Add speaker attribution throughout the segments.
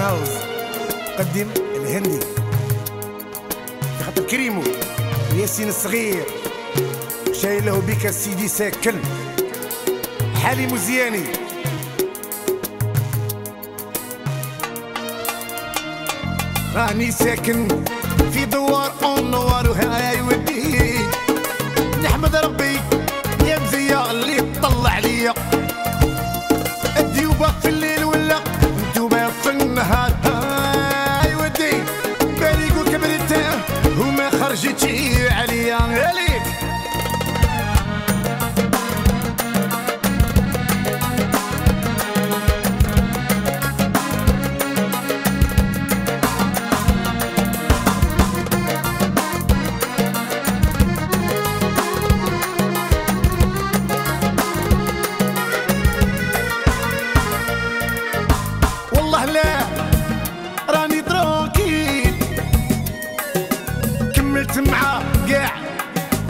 Speaker 1: فان هاوس. قدم الهندي. خاطر كريمو. ياسين الصغير. شايله بك سيدي ساكن. حالي مزياني. راني ساكن في دوار انوار وهاي ودي. نحمد ربي يا مزيا اللي طلع ليا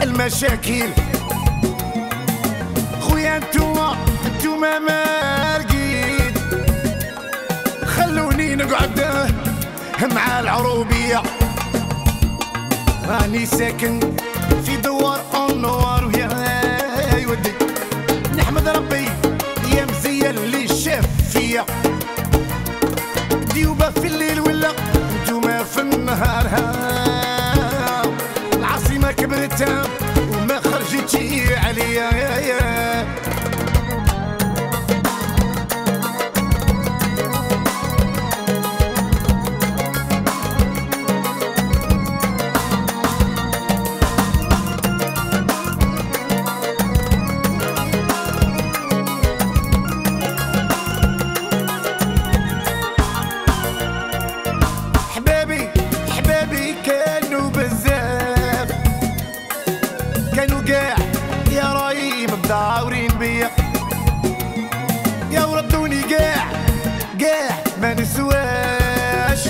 Speaker 1: المشاكل. خويا انتوما انتوما ما لقيت خلوني نقعد مع العروبية. راني ساكن في دوار انوار ويا ودي نحمد ربي يا مزيان اللي شاف فيا قاع يا رايم مداورين بيا. يا وردوني قاع. قاع ما نسواش.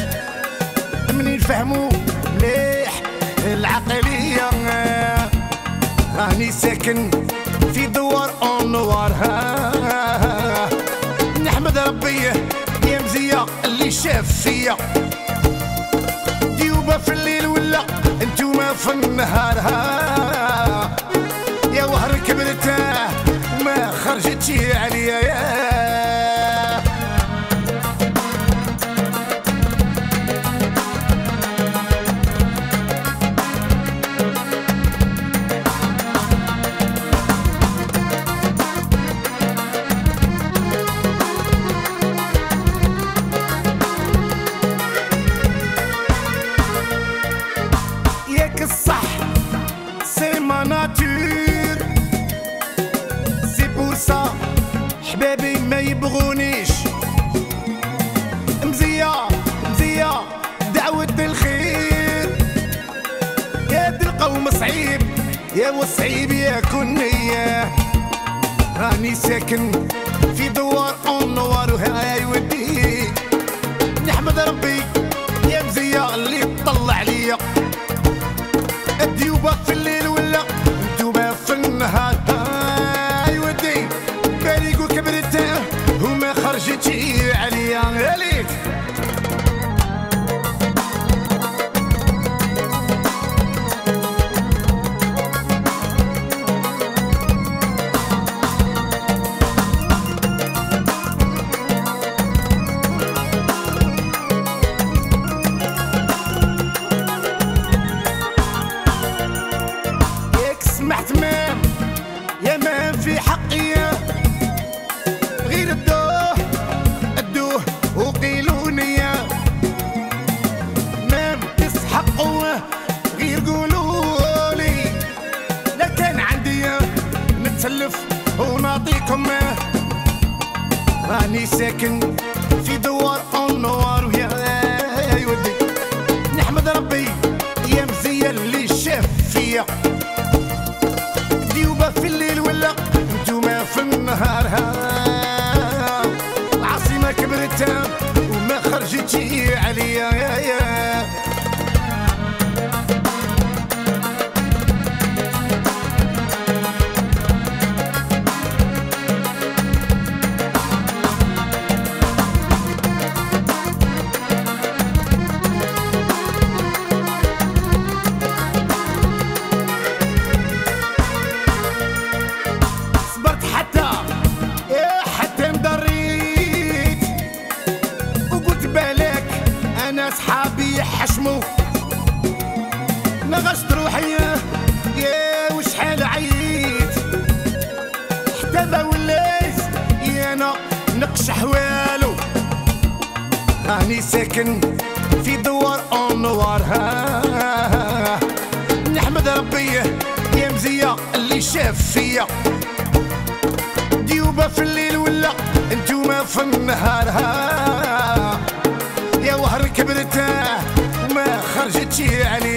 Speaker 1: منين فهموا مليح العقلية. راني ساكن في دوار انوار نحمد ربي يا مزية اللي شاف فيا. ديوبة في الليل ولا انتوما في النهار. ما خرجتي عليا يا ياك الصح سي ما ناتور حبابي ما يبغونيش. مزية مزية دعوة الخير. يا دي القوم صعيب يا وصعيب يا كنية. راني ساكن في دوار أنوار وهاي ودي. نحمد ربي عليا عليك ياك سمحت مام يا في حقي غير قولولي لا كان عندي نتسلف ونعطيكم راني ساكن في دوار انوار ويا يا ودي. نحمد ربي يا مزيان اللي شاف فيا. غشت روحي. يا وشحال عييت؟ حتى ما وليت. يا أنا نقشح والو راني ساكن في دوار أنوار. نحمد ربي. يا مزية اللي شاف فيا. ديوبة في الليل ولا انتوما في النهار. ها يا وهر كبرته وما خرجتش عليه